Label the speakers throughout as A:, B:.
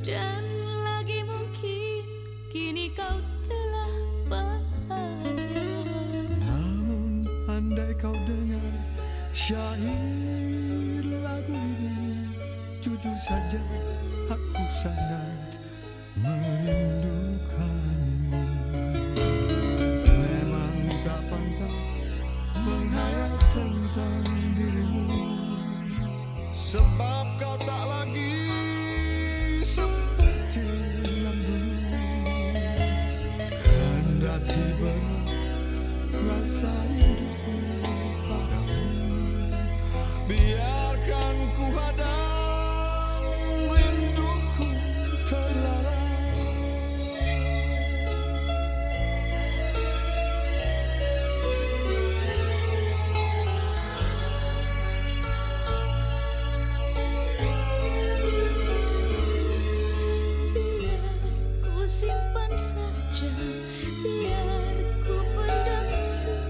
A: Dan lagi mungkin kini kau telah bahagia
B: Namun andai kau dengar syair lagu ini Jujur saja aku sangat merindukanmu. Memang tak pantas menghayal tentang dirimu Sebab kau tak rasa rinduku padamu. Biarkan ku hadang rinduku terlarang.
A: Biar ku simpan saja Biar
B: Jesus.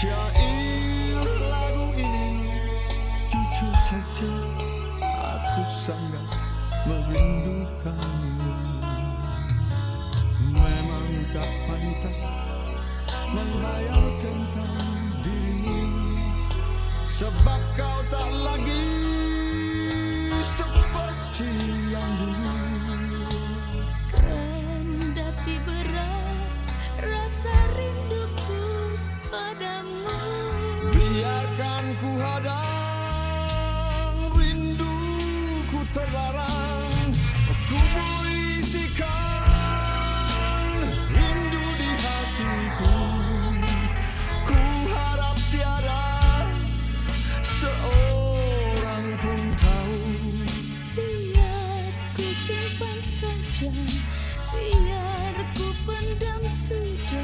B: Syair lagu ini. Jujur saja aku sangat merindukanmu. Memang tak pantas menghayal tentang dirimu. Sebab kau tak lagi seperti
A: mistletoe.